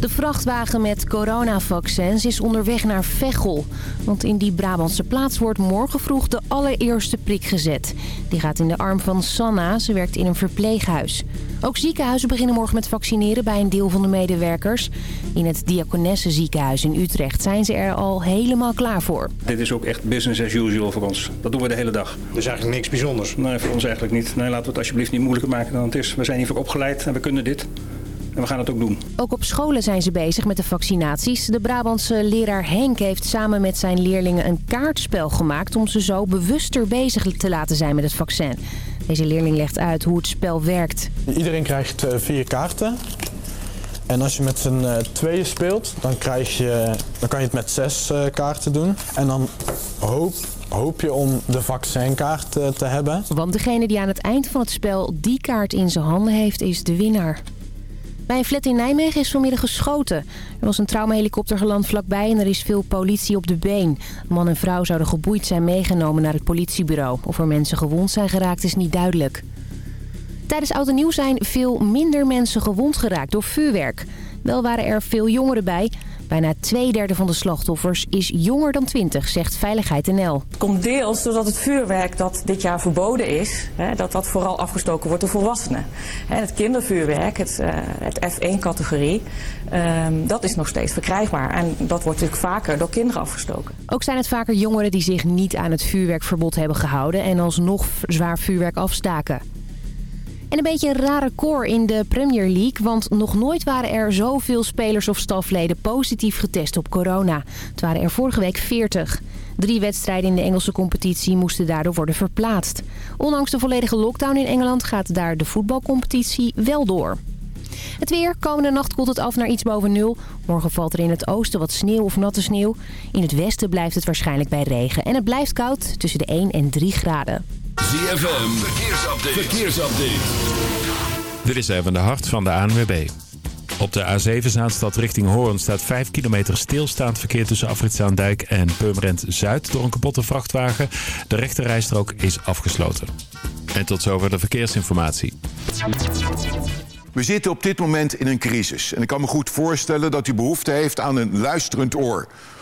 De vrachtwagen met coronavaccins is onderweg naar Veghel. Want in die Brabantse plaats wordt morgen vroeg de allereerste prik gezet. Die gaat in de arm van Sanna. Ze werkt in een verpleeghuis. Ook ziekenhuizen beginnen morgen met vaccineren bij een deel van de medewerkers. In het Diakonesse ziekenhuis in Utrecht zijn ze er al helemaal klaar voor. Dit is ook echt business as usual voor ons. Dat doen we de hele dag. Dus eigenlijk niks bijzonders? Nee, voor ons eigenlijk niet. Nee, laten we het alsjeblieft niet moeilijker maken dan het is. We zijn hiervoor opgeleid en we kunnen dit. En we gaan het ook doen. Ook op scholen zijn ze bezig met de vaccinaties. De Brabantse leraar Henk heeft samen met zijn leerlingen een kaartspel gemaakt... om ze zo bewuster bezig te laten zijn met het vaccin. Deze leerling legt uit hoe het spel werkt. Iedereen krijgt uh, vier kaarten. En als je met z'n uh, tweeën speelt, dan, krijg je, dan kan je het met zes uh, kaarten doen. En dan hoop, hoop je om de vaccinkaart te hebben. Want degene die aan het eind van het spel die kaart in zijn handen heeft, is de winnaar. Bij flat in Nijmegen is vanmiddag geschoten. Er was een traumahelikopter geland vlakbij en er is veel politie op de been. Man en vrouw zouden geboeid zijn meegenomen naar het politiebureau. Of er mensen gewond zijn geraakt is niet duidelijk. Tijdens Oud en Nieuw zijn veel minder mensen gewond geraakt door vuurwerk. Wel waren er veel jongeren bij. Bijna twee derde van de slachtoffers is jonger dan 20, zegt Veiligheid NL. Het komt deels doordat het vuurwerk dat dit jaar verboden is... Hè, dat dat vooral afgestoken wordt door volwassenen. Het kindervuurwerk, het, uh, het F1-categorie, uh, dat is nog steeds verkrijgbaar. En dat wordt natuurlijk vaker door kinderen afgestoken. Ook zijn het vaker jongeren die zich niet aan het vuurwerkverbod hebben gehouden... en alsnog zwaar vuurwerk afstaken. En een beetje een rare koor in de Premier League, want nog nooit waren er zoveel spelers of stafleden positief getest op corona. Het waren er vorige week 40. Drie wedstrijden in de Engelse competitie moesten daardoor worden verplaatst. Ondanks de volledige lockdown in Engeland gaat daar de voetbalcompetitie wel door. Het weer. Komende nacht koelt het af naar iets boven nul. Morgen valt er in het oosten wat sneeuw of natte sneeuw. In het westen blijft het waarschijnlijk bij regen. En het blijft koud tussen de 1 en 3 graden. ZFM, verkeersupdate. verkeersupdate. Dit is even de hart van de ANWB. Op de A7 Zaanstad richting Hoorn staat 5 kilometer stilstaand verkeer tussen Afritzaandijk en Purmerend Zuid door een kapotte vrachtwagen. De rechterrijstrook is afgesloten. En tot zover de verkeersinformatie. We zitten op dit moment in een crisis. En ik kan me goed voorstellen dat u behoefte heeft aan een luisterend oor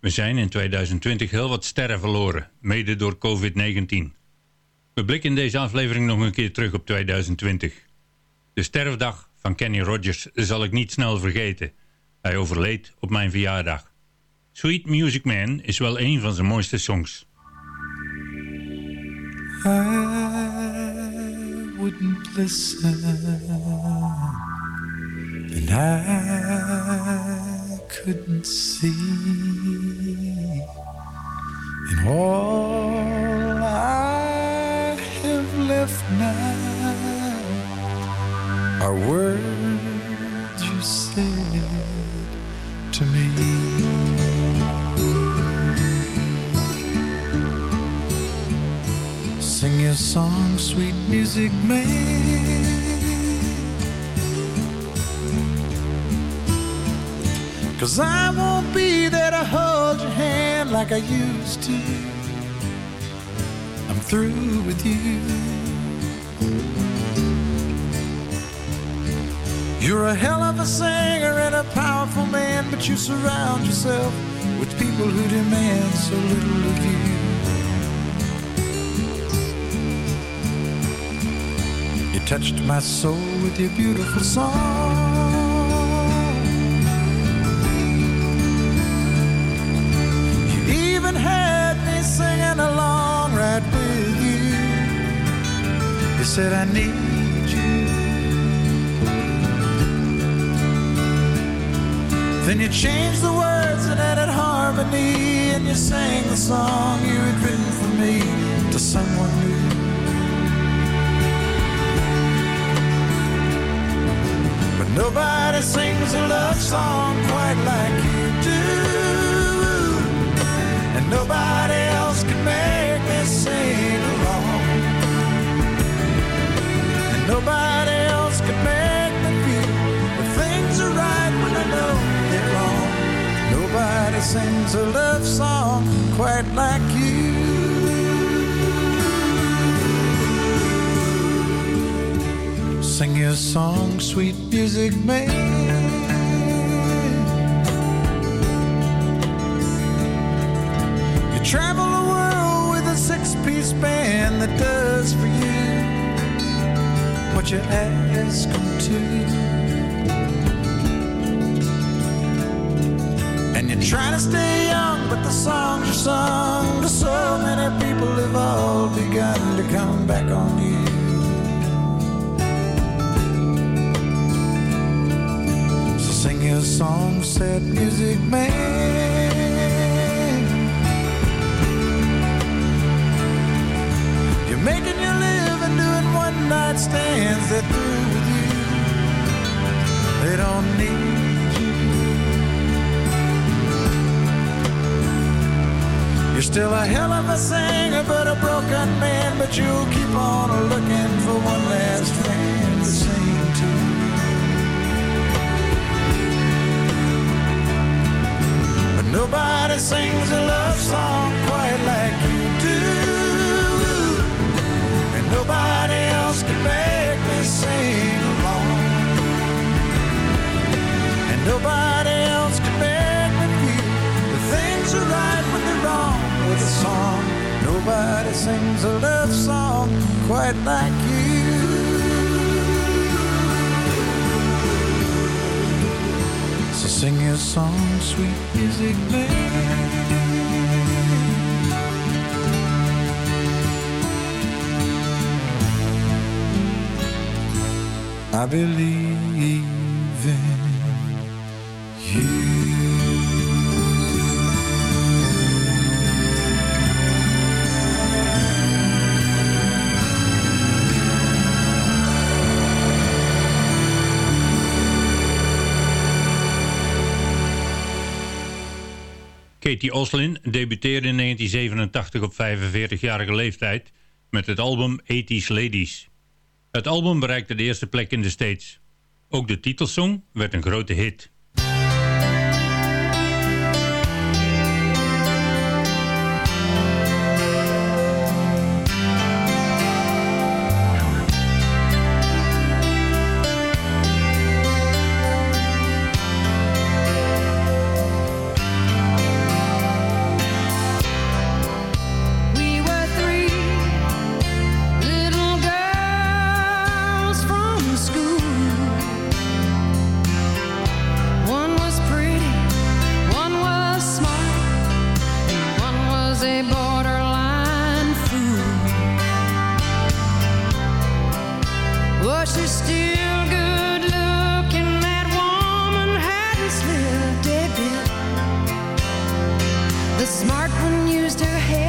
We zijn in 2020 heel wat sterren verloren, mede door COVID-19. We blikken in deze aflevering nog een keer terug op 2020. De sterfdag van Kenny Rogers zal ik niet snel vergeten. Hij overleed op mijn verjaardag. Sweet Music Man is wel een van zijn mooiste songs. I wouldn't listen And I couldn't see And all I have left now Are words you said to me Sing your song, sweet music man. Cause I won't be to hold your hand like I used to. I'm through with you. You're a hell of a singer and a powerful man, but you surround yourself with people who demand so little of you. You touched my soul with your beautiful song. Said, I need you. Then you changed the words and added harmony, and you sang the song you had written for me to someone new. But nobody sings a love song quite like you do. And nobody else can make me sing nobody else can make me feel that things are right when I know they're wrong. Nobody sings a love song quite like you. Sing your song, sweet music man. You travel the world with a six-piece band that does for you what you ask them to. And you try to stay young, but the songs you sung to so many people have all begun to come back on you. So sing your song, sad music man. Stands. They're through with you. They don't need you. You're still a hell of a singer, but a broken man. But you'll keep on looking for one last friend to sing to. But nobody sings a love song quite like sings a love song quite like you. So sing your song, sweet music man. I believe Katie Oslin debuteerde in 1987 op 45-jarige leeftijd met het album 80s Ladies. Het album bereikte de eerste plek in de States. Ook de titelsong werd een grote hit. Used her head.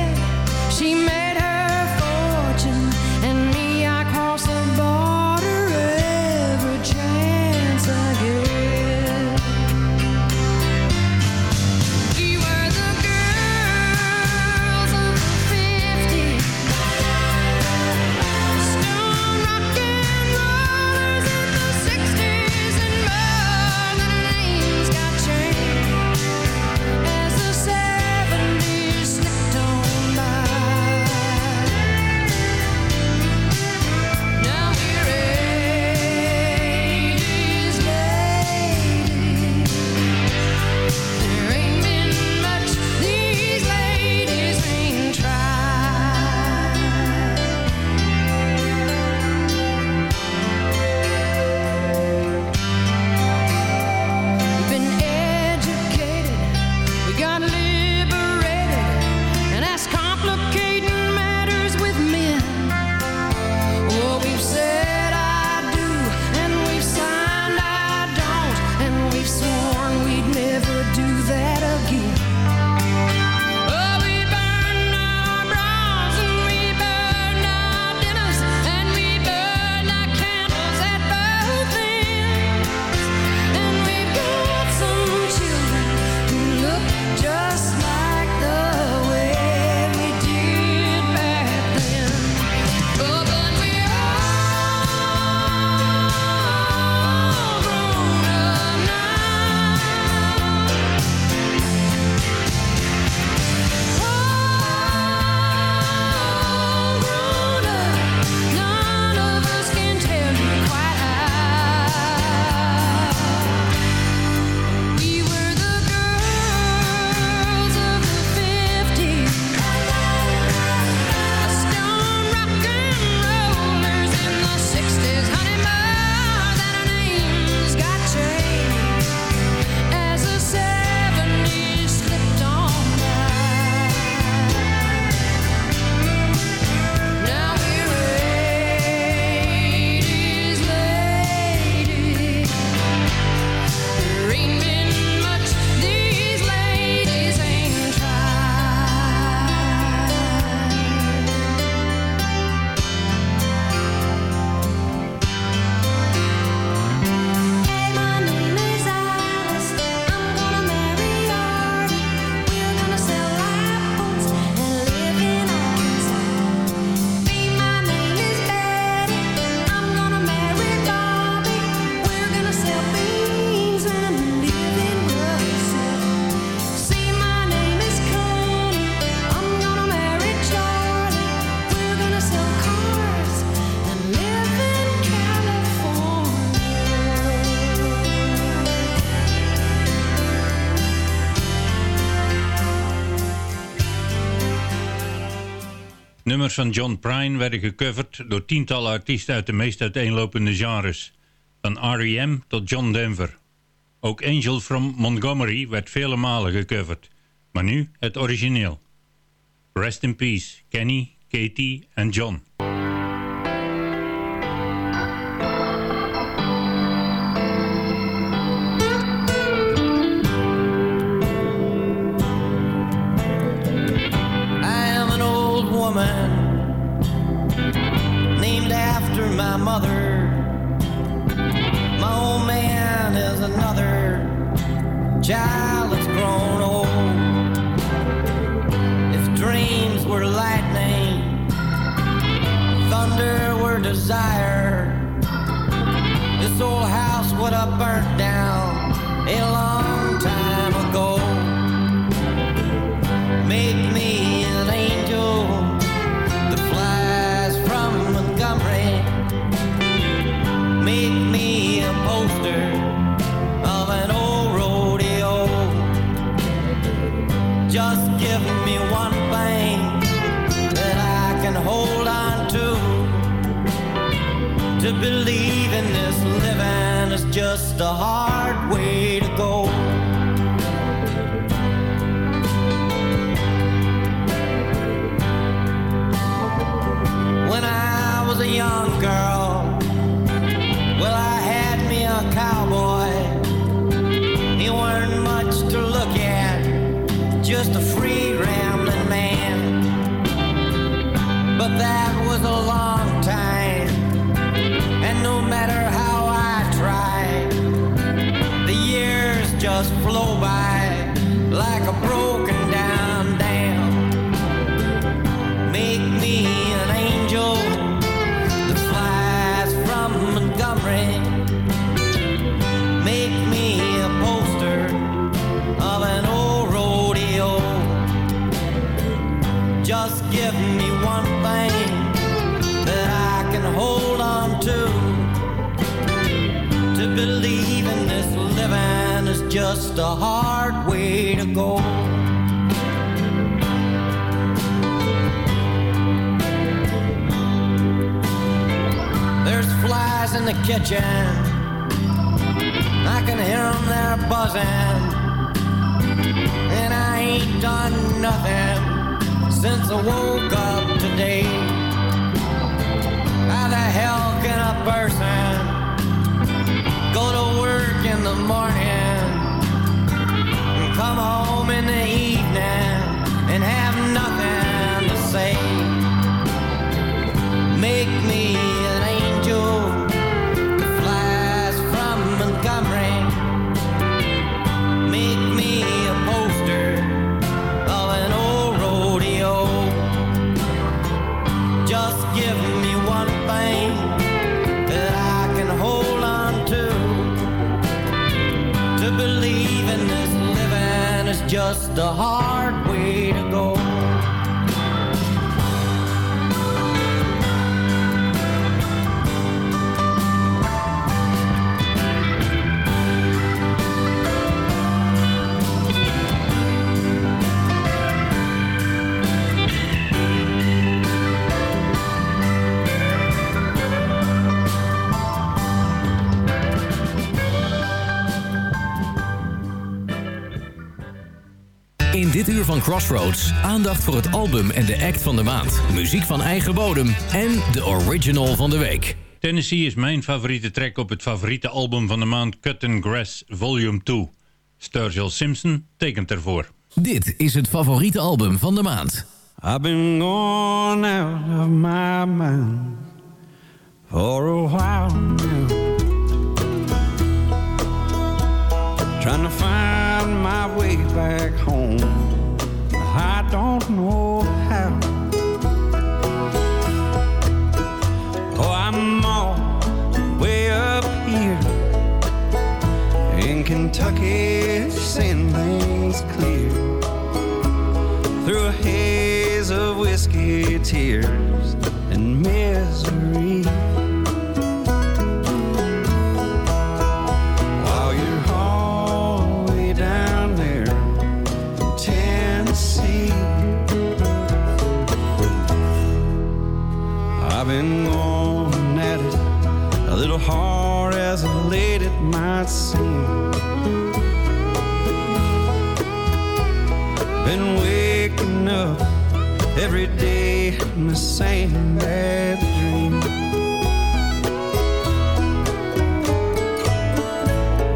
Van John Prine werden gecoverd door tientallen artiesten uit de meest uiteenlopende genres. Van R.E.M. tot John Denver. Ook Angel from Montgomery werd vele malen gecoverd. Maar nu het origineel. Rest in peace, Kenny, Katie en John. Child that's grown old. If dreams were lightning, thunder were desire, this old house would have burnt down a long just a hard hold to. To believe in this living is just a hard way to go. There's flies in the kitchen. I can hear them there buzzing. And I ain't done nothing since I woke up today. How the hell can a person go to work in the morning and come home in the evening and have nothing to say? Make me just the hard way to go. Dit uur van Crossroads aandacht voor het album en de act van de maand. Muziek van eigen bodem en de original van de week. Tennessee is mijn favoriete track op het favoriete album van de maand Cut and Grass Volume 2. Sturgill Simpson tekent ervoor. Dit is het favoriete album van de maand. I've been gone out of my mind for a while now. Trying to find my way back home. Don't know how. Oh, I'm all way up here in Kentucky, seen. Been waking up every day in the same bad dream.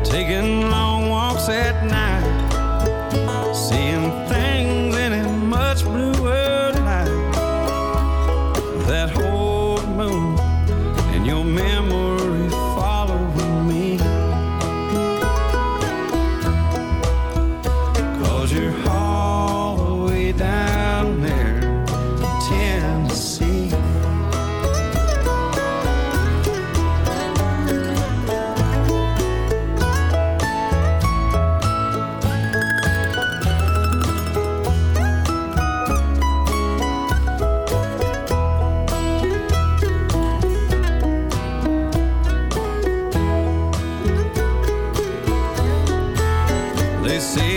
Taking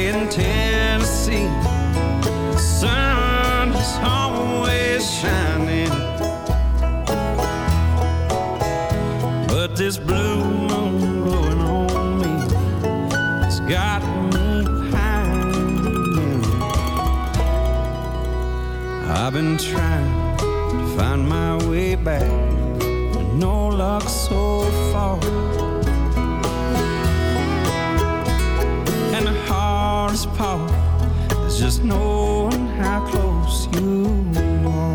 in Tennessee, the sun is always shining. But this blue moon glowing on me, it's got me hanging. I've been trying to find my way back, but no luck so far. Hardest part is just knowing how close you are.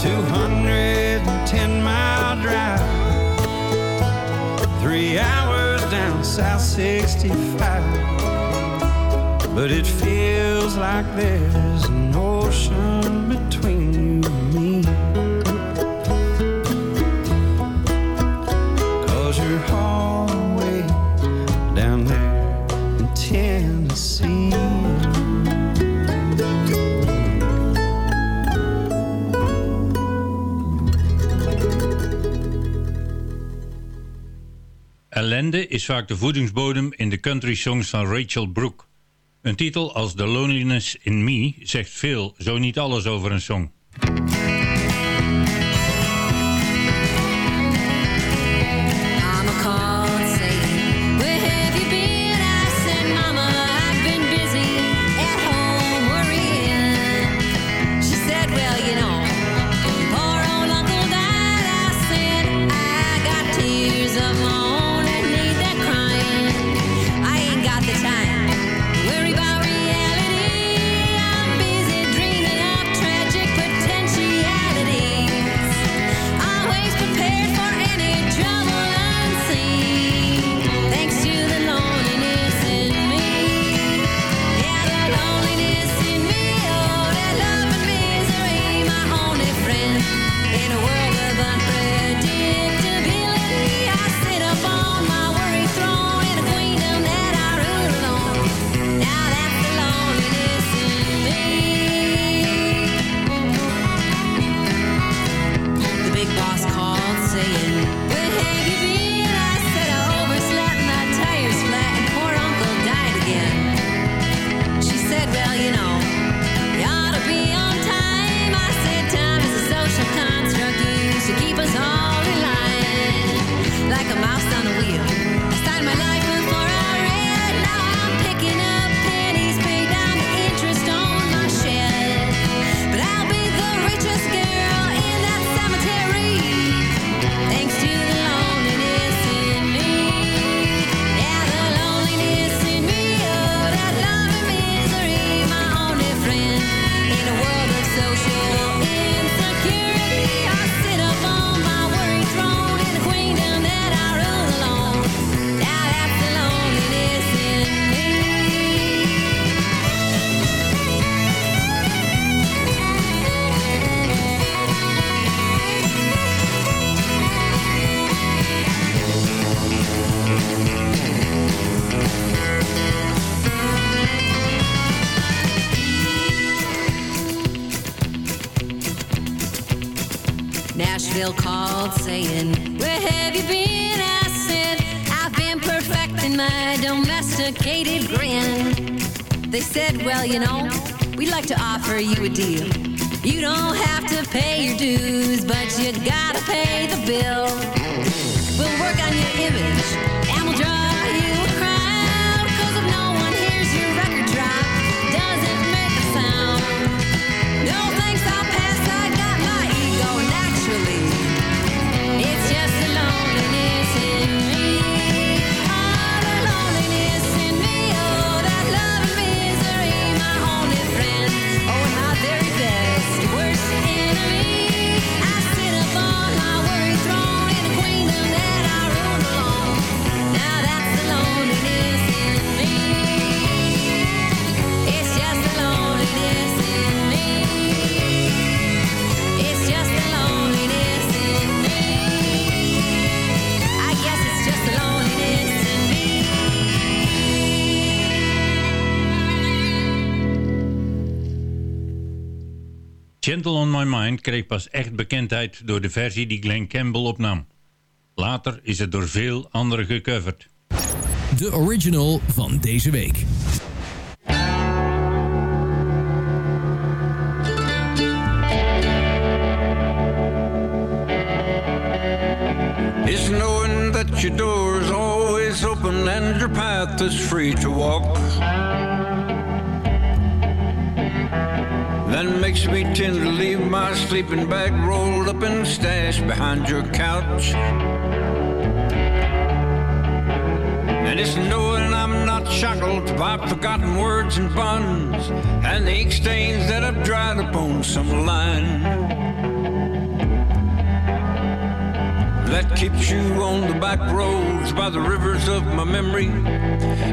210 mile drive, three hours down South 65. But it feels like there's Is vaak de voedingsbodem in de country songs van Rachel Brooke. Een titel als The Loneliness in Me zegt veel, zo niet alles over een song. Nashville called saying, Where have you been? I said, I've been perfecting my domesticated grin. They said, Well, you know, we'd like to offer you a deal. You don't have to pay your dues, but you gotta pay the bill. We'll work on your image Gentle on My Mind kreeg pas echt bekendheid door de versie die Glenn Campbell opnam. Later is het door veel anderen gecoverd. De original van deze week. It's knowing that your door's always open and your path is free to walk. That makes me tend to leave my sleeping bag rolled up and stashed behind your couch. And it's knowing I'm not shackled by forgotten words and bonds and the ink stains that have dried upon some line. that keeps you on the back roads by the rivers of my memory.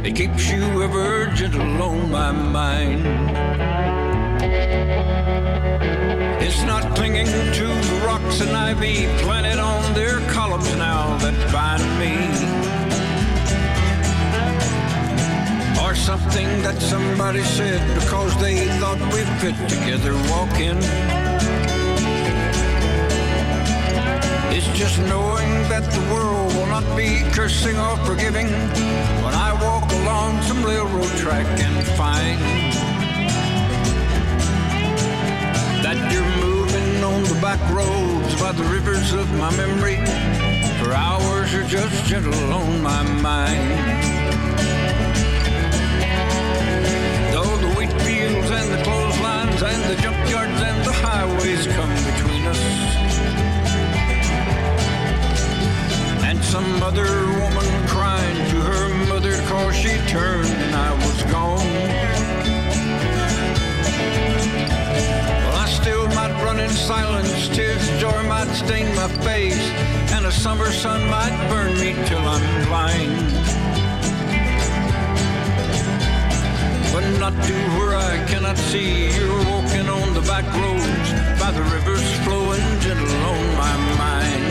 It keeps you ever gentle on my mind. It's not clinging to the rocks and ivy planted on their columns now that bind me. Or something that somebody said because they thought we fit together walking. It's just knowing that the world will not be cursing or forgiving when I walk along some railroad track and find back roads by the rivers of my memory. For hours you're just gentle on my mind. Though the wheat fields and the clotheslines and the junkyards and the highways come between us. And some other woman crying to her mother cause she turned and I was gone. In silence, tears of joy might stain my face, and a summer sun might burn me till I'm blind. But not to where I cannot see, you're walking on the back roads, by the rivers flowing gentle on my mind.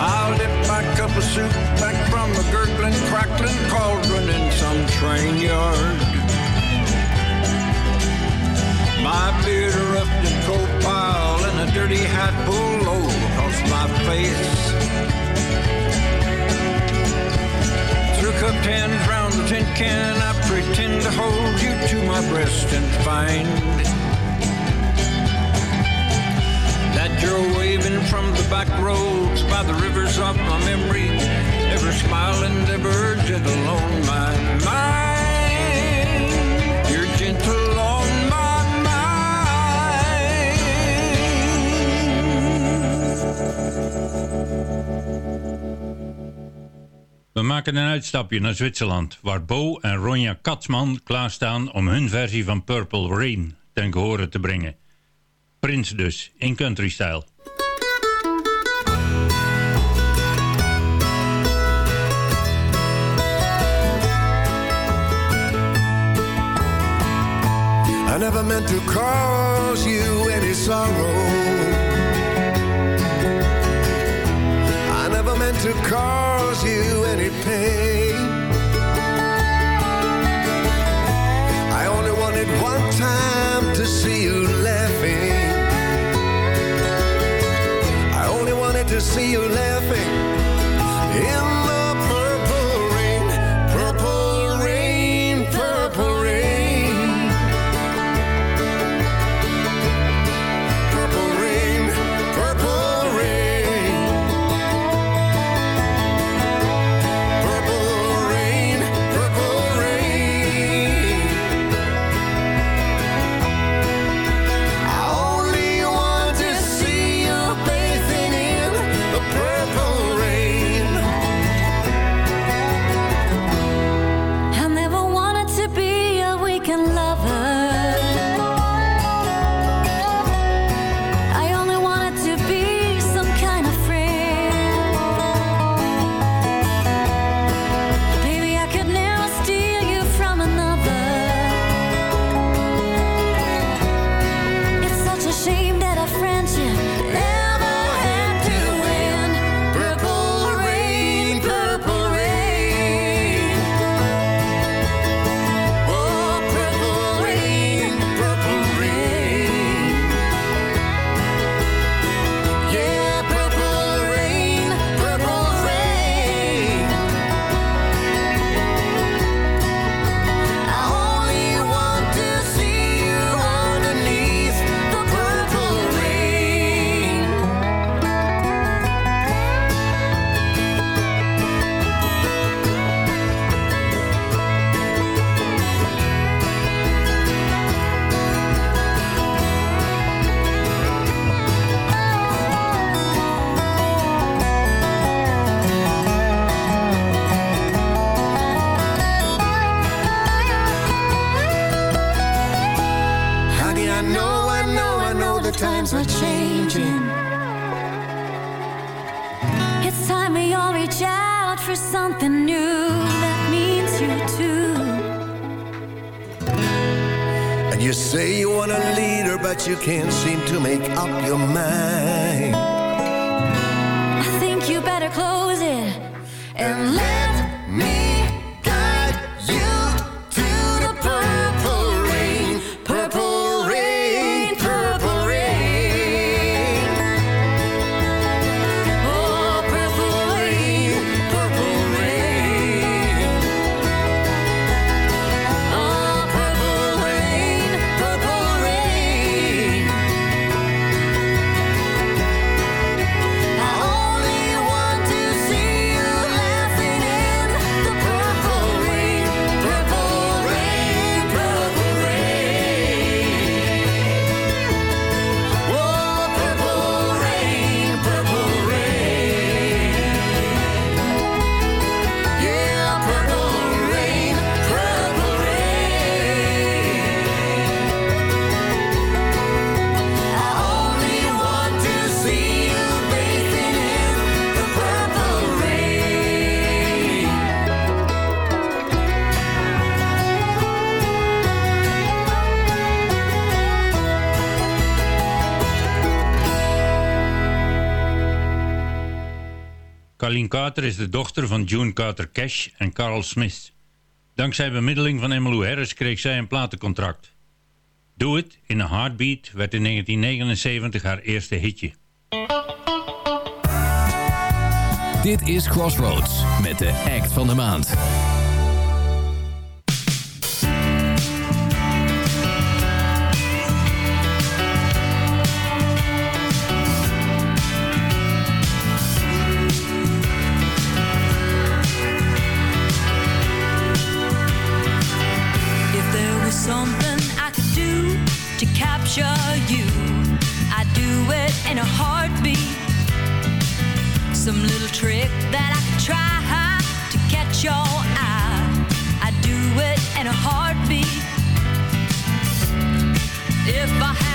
I'll lift my cup of soup back from the gurgling, crackling cauldron in some train yard. Dirty hat pulled low across my face. Through cupped hands round the tin can, I pretend to hold you to my breast and find that you're waving from the back roads by the rivers of my memory, ever smiling, ever gentle on my mind. We maken een uitstapje naar Zwitserland, waar Bo en Ronja Katzman klaarstaan om hun versie van Purple Rain ten gehore te brengen. Prins dus, in country style. I never meant to cause you any sorrow. To cause you any pain. I only wanted one time to see you laughing. I only wanted to see you laughing Colleen Carter is de dochter van June Carter Cash en Carl Smith. Dankzij bemiddeling van Emmylou Harris kreeg zij een platencontract. Do It in a Heartbeat werd in 1979 haar eerste hitje. Dit is Crossroads met de act van de maand. heartbeat. If I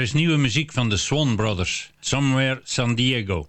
Er is nieuwe muziek van de Swan Brothers, Somewhere San Diego.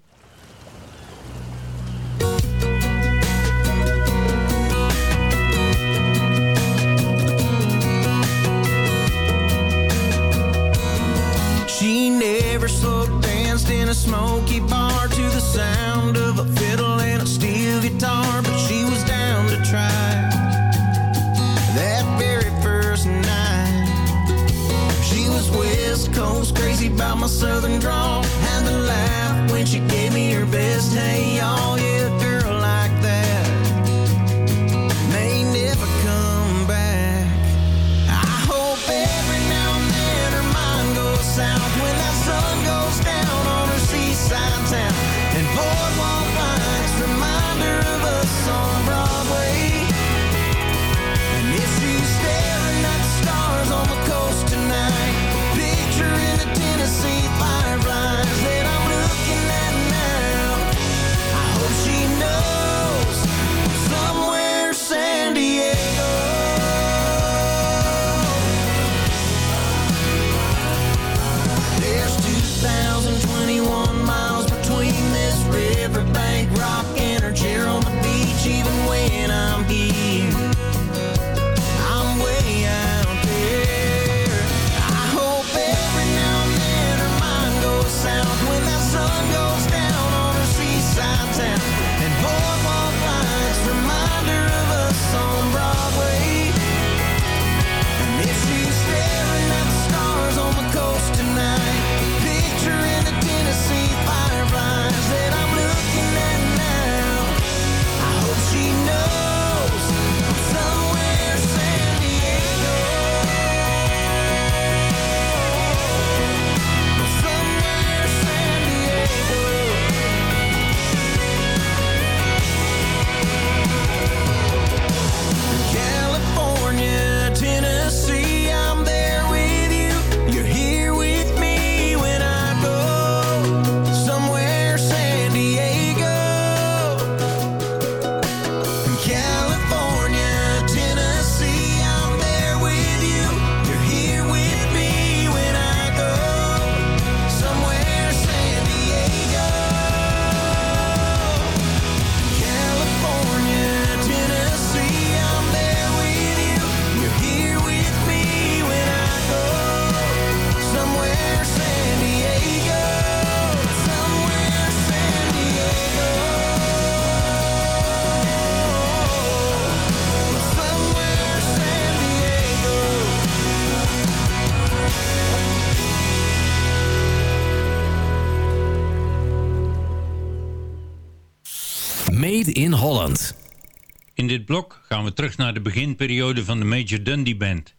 In dit blok gaan we terug naar de beginperiode van de Major Dundee Band.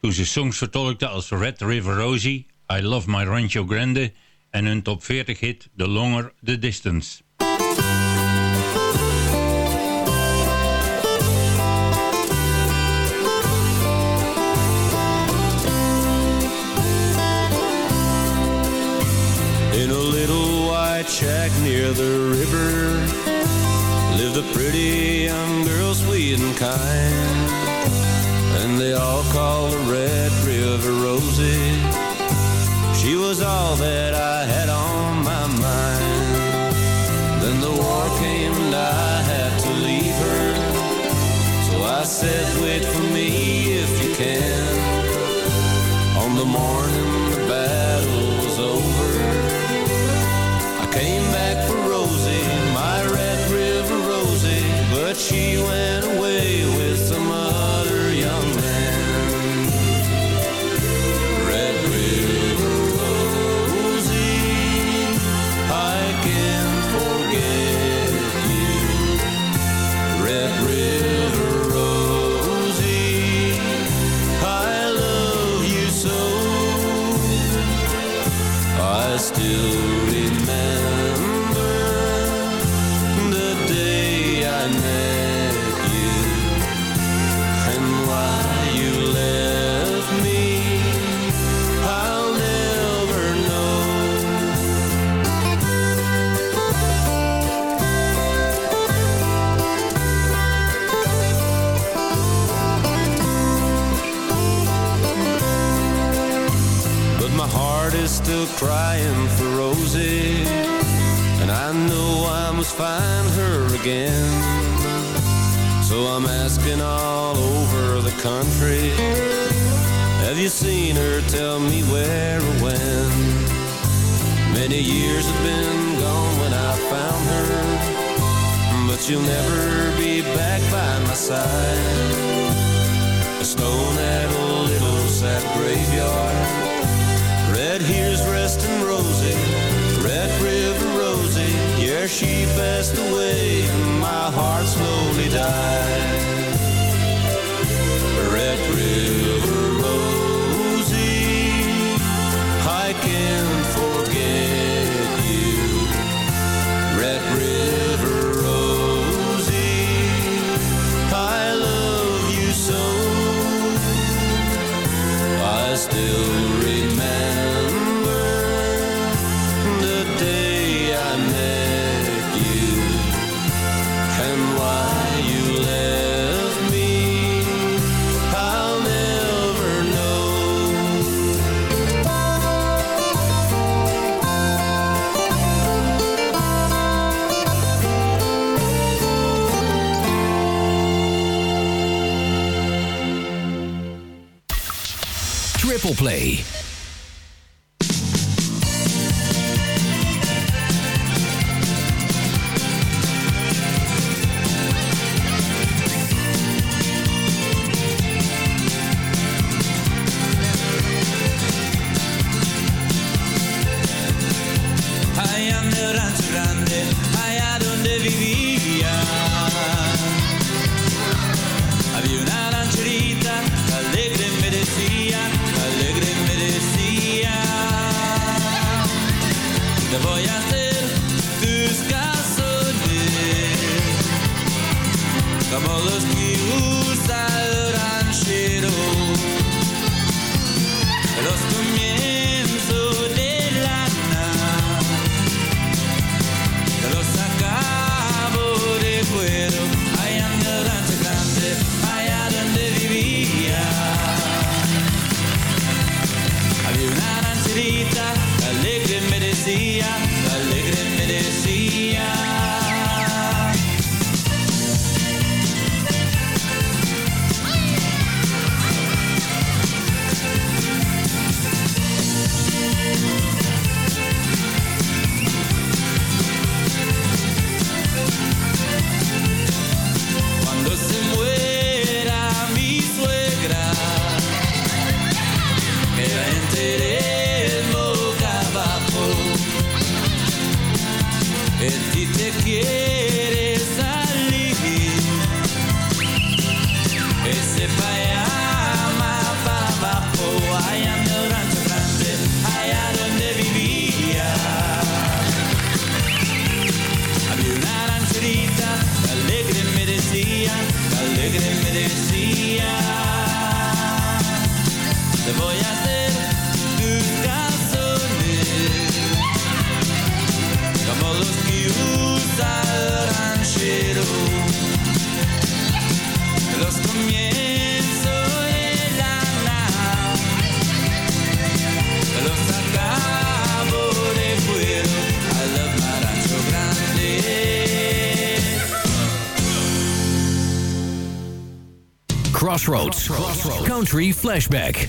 Toen ze songs vertolkten als Red River Rosie, I Love My Rancho Grande... en hun top 40 hit The Longer The Distance. In a little white shack near the river Lived a pretty young girl, sweet and kind. And they all called her Red River Rosie. She was all that I had on my mind. Then the war came and I had to leave her. So I said, wait for me if you can. On the morning she went. Triple Play. alegre me decía, te voy a Crossroads. Crossroads. Country Flashback.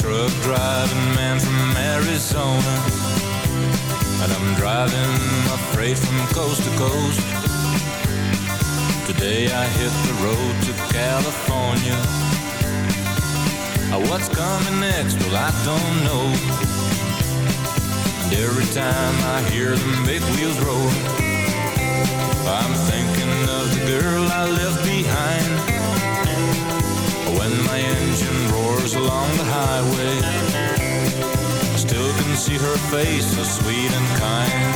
truck driving man from Arizona And I'm driving my freight from coast to coast Today I hit the road to California What's coming next? Well, I don't know. And every time I hear the big wheels roll, I'm thinking of the girl I left behind. When my engine roars along the highway, I still can see her face so sweet and kind.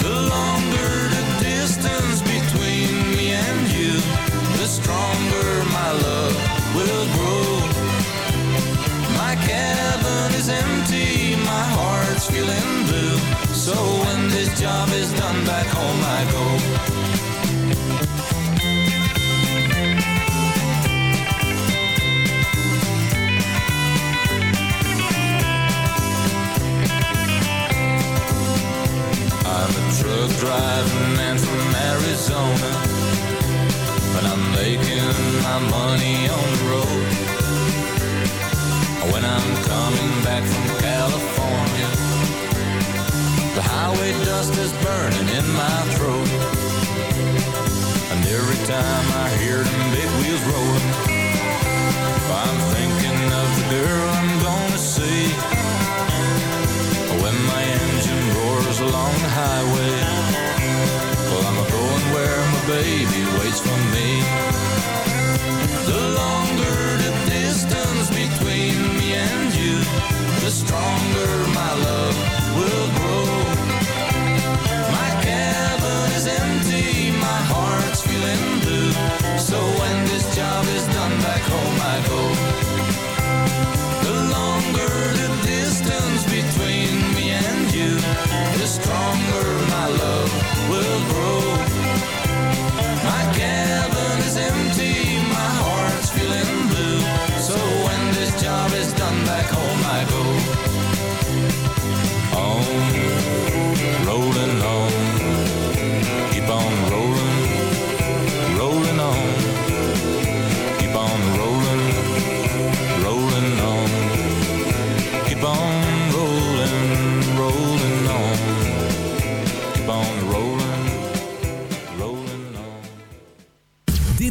The longer the distance between me and you, the stronger my love will grow is empty, my heart's feeling blue. So when this job is done, back home I go. I'm a truck driving man from Arizona, but I'm making my money on the road. I'm coming back from California, the highway dust is burning in my throat. And every time I hear them big wheels rolling, I'm thinking of the girl I'm gonna see. When my engine roars along the highway, well, I'm going where my baby waits for me. The longer the distance between me and you, the stronger my love will grow. My cabin is empty, my heart's feeling blue. So when this job is done, back home I go. The longer the distance between me and you, the stronger my love will grow.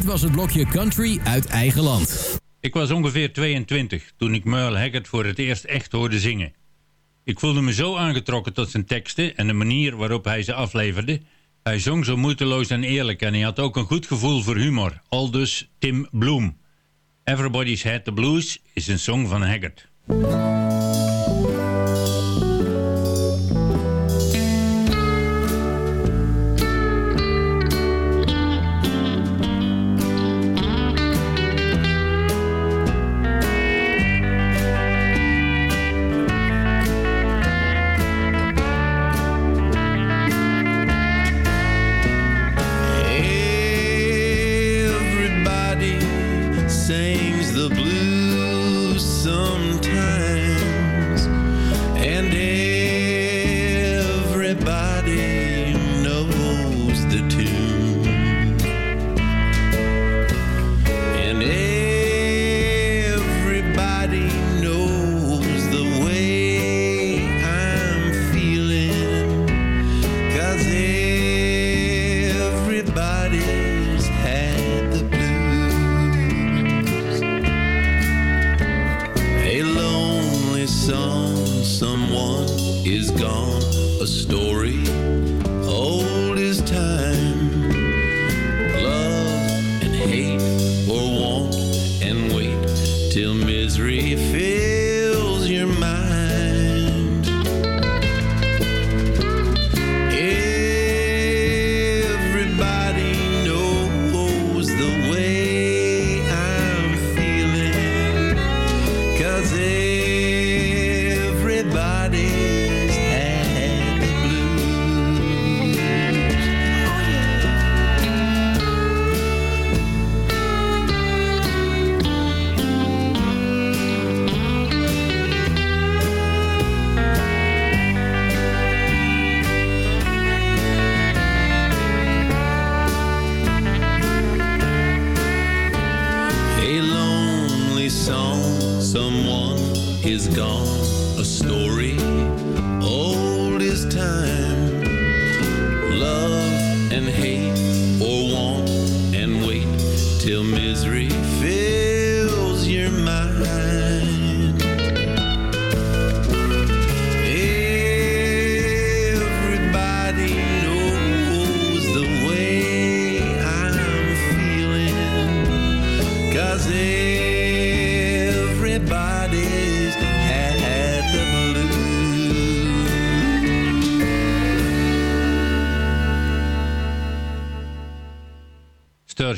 Was het blokje Country uit eigen land. Ik was ongeveer 22 toen ik Merle Haggard voor het eerst echt hoorde zingen. Ik voelde me zo aangetrokken tot zijn teksten en de manier waarop hij ze afleverde. Hij zong zo moeiteloos en eerlijk en hij had ook een goed gevoel voor humor. Aldus Tim Bloom. Everybody's Had the Blues is een song van Haggard.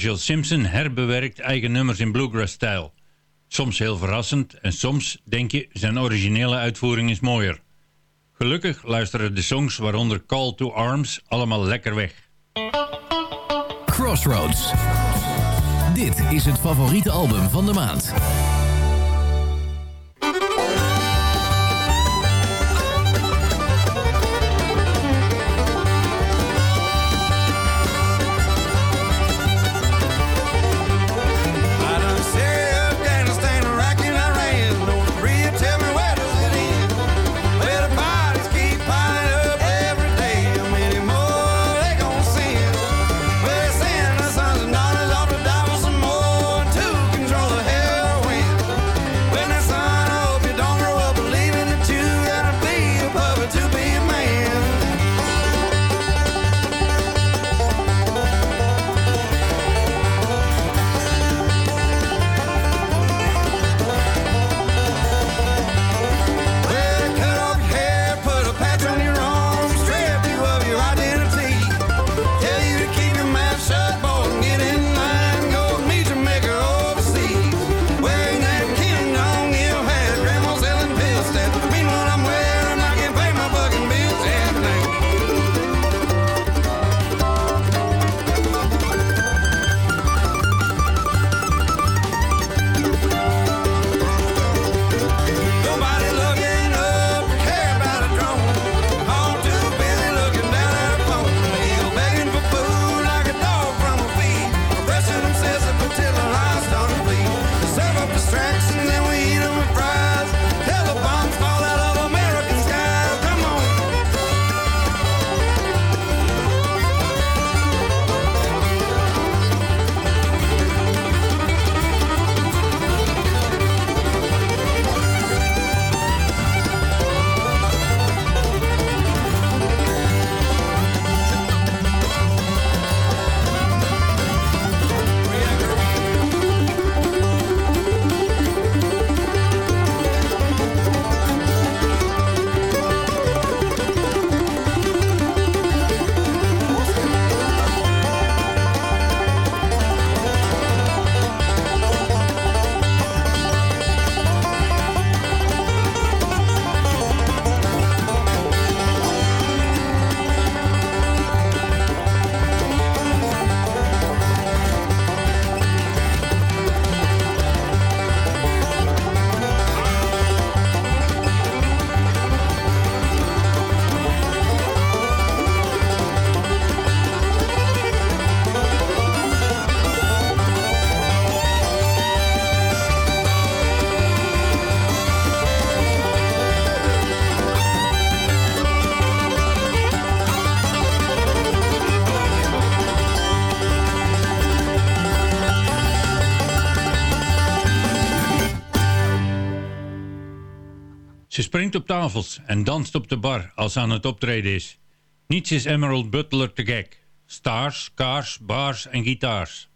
Jill Simpson herbewerkt eigen nummers in bluegrass-stijl. Soms heel verrassend en soms denk je zijn originele uitvoering is mooier. Gelukkig luisteren de songs, waaronder Call to Arms, allemaal lekker weg. Crossroads. Dit is het favoriete album van de maand. springt op tafels en danst op de bar als aan het optreden is. Niets is Emerald Butler te gek. Stars, kaars, bars en gitaars.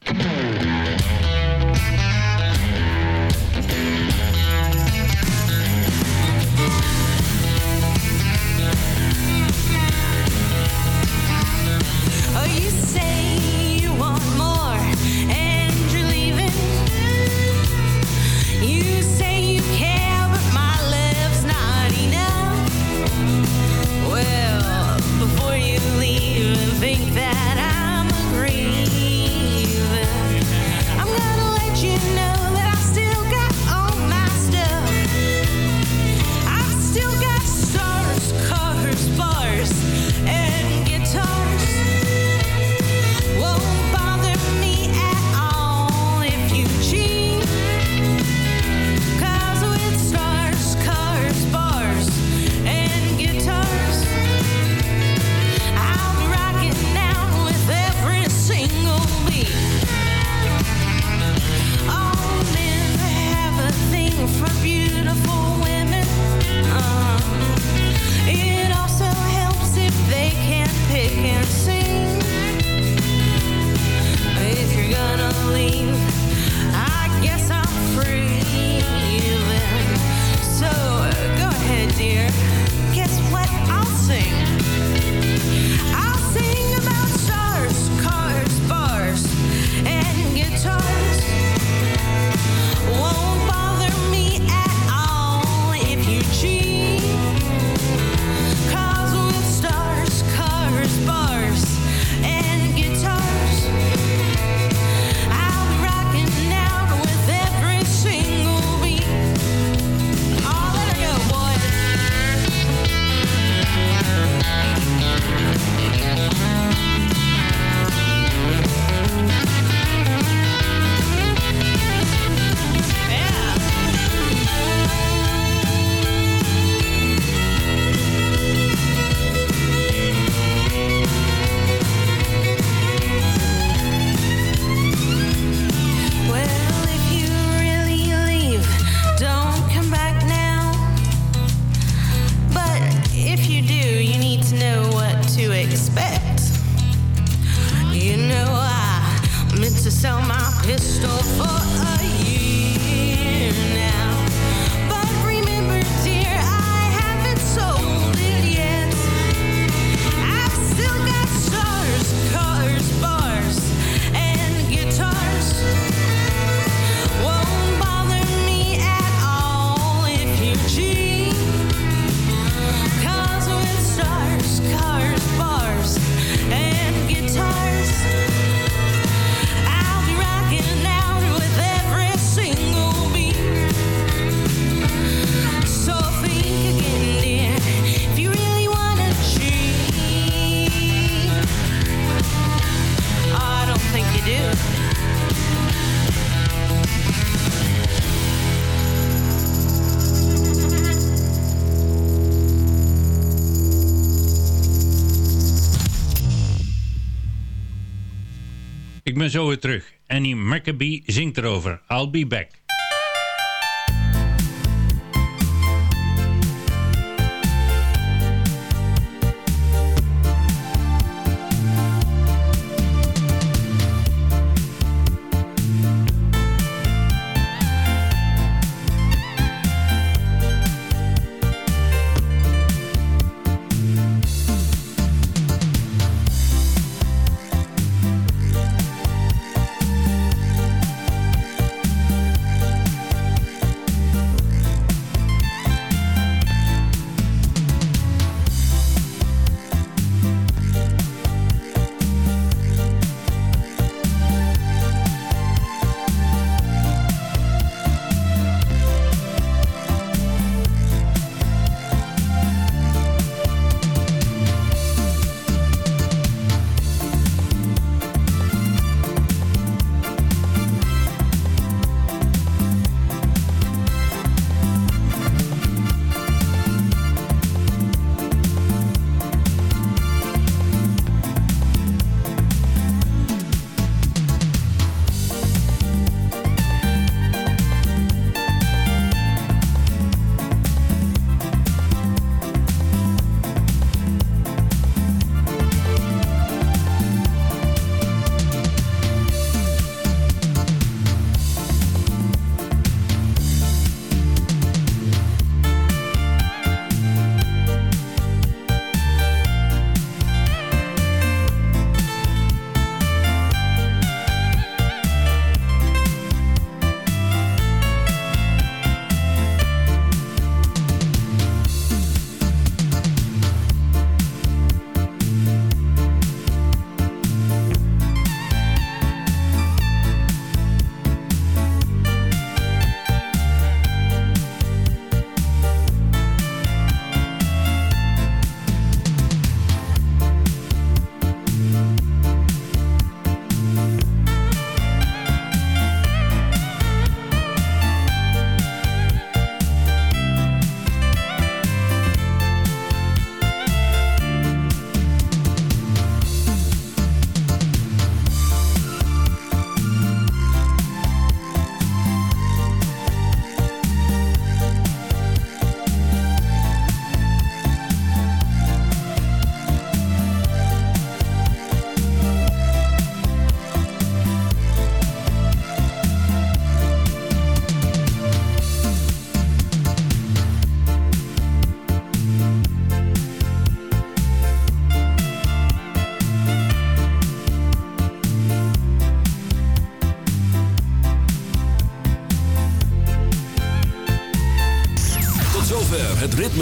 Zo weer terug. Annie Maccabee zingt erover. I'll be back.